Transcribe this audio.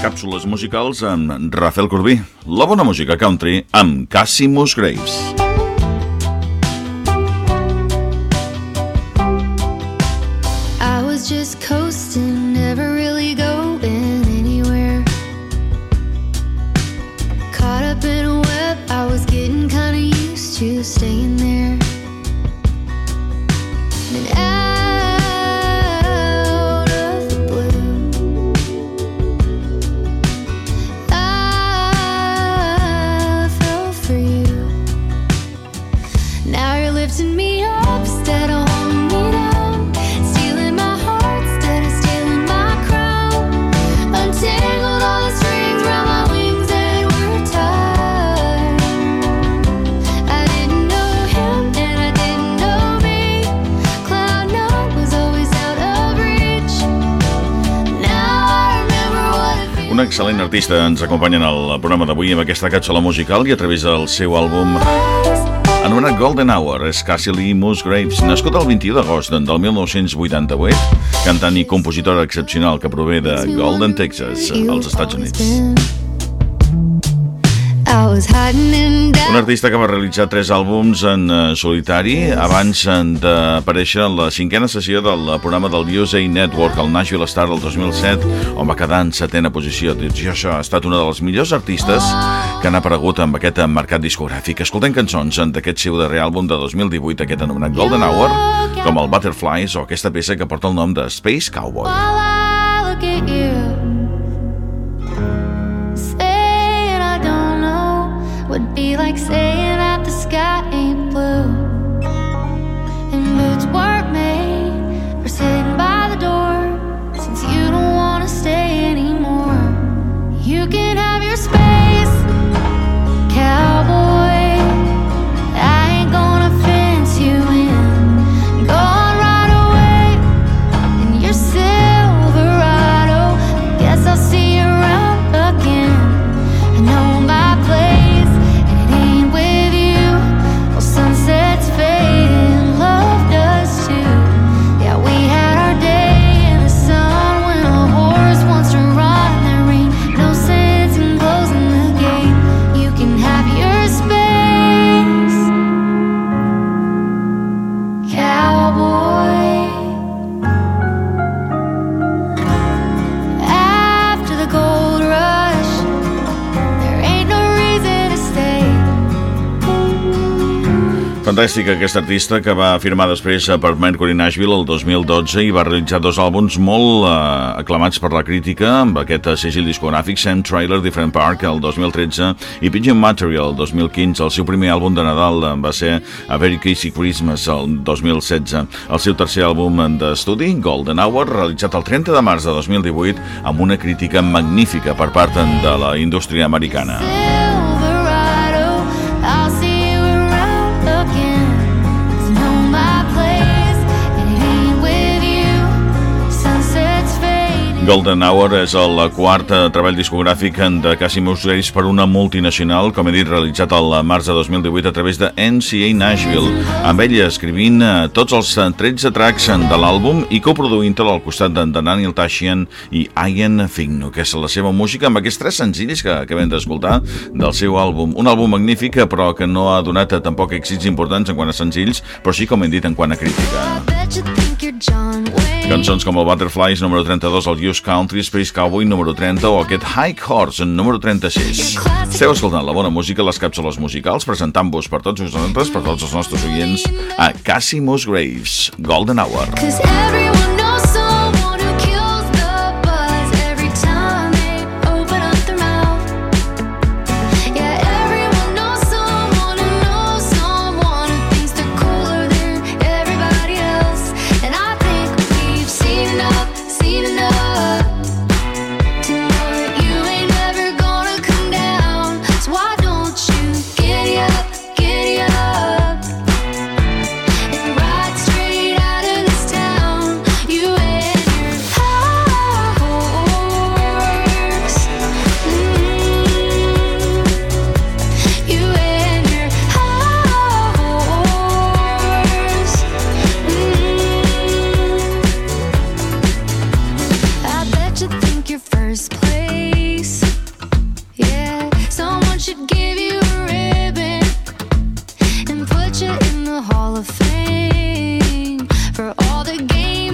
Càpsules musicals amb Rafael Corbí. La bona música country amb Cassie Musgraves. I was just coasting, lifting me up instead of holding me down. Stealing my heart instead of stealing my crown. Untangled all the strings around my wings that were tied. I didn't know him and I didn't know me. Cloud nine was always out of reach. Now I remember what it feels. Un excel·lent artista ens acompanya en el programa d'avui amb aquesta càpsula musical i a través del seu àlbum anomenat Golden Hour és Cassie Lee Musgraves, nascut el 21 d'agost del 1988, cantant i compositora excepcional que prové de Golden, Texas, als Estats Units. Un artista que va realitzar tres àlbums en eh, solitari abans eh, d'aparèixer en la cinquena sessió del programa del USA Network, el Nashville Star del 2007, on va quedar en setena posició. Dius, jo, això ha estat una de les millors artistes que han aparegut amb aquest eh, mercat discogràfic. Escoltem cançons eh, d'aquest seu darrer àlbum de 2018, aquest anomenat Golden Hour, com el Butterflies o aquesta peça que porta el nom de Space Cowboy. While I look at you, cowboy. Fantàstica aquesta artista que va firmar després per Mercury Nashville el 2012 i va realitzar dos àlbums molt eh, aclamats per la crítica amb aquest eh, segell discogràfic Sam Trailer Different Park el 2013 i Pigeon Material el 2015. El seu primer àlbum de Nadal eh, va ser A Very Crazy Christmas el 2016. El seu tercer àlbum d'estudi, Golden Hour, realitzat el 30 de març de 2018 amb una crítica magnífica per part de la indústria americana. Golden Hour és el quart treball discogràfic de Cassie Musgraves per una multinacional, com he dit, realitzat al març de 2018 a través de NCA Nashville, amb ella escrivint eh, tots els eh, 13 tracks de l'àlbum i coproduint-lo al costat de Daniel Tashian i Ian Figno, que és la seva música amb aquests tres senzills que acabem d'escoltar del seu àlbum. Un àlbum magnífic, però que no ha donat tampoc èxits importants en quant a senzills, però sí, com hem dit, en quant a crítica. Cançons com el Butterflies, número 32, el Use Country, Space Cowboy, número 30, o aquest High Horse, número 36. Esteu escoltant la bona música, les càpsules musicals, presentant-vos per tots vosaltres, per tots els nostres oients, a Cassie Musgraves, Golden Hour. Cause everyone in the Hall of Fame for all the games.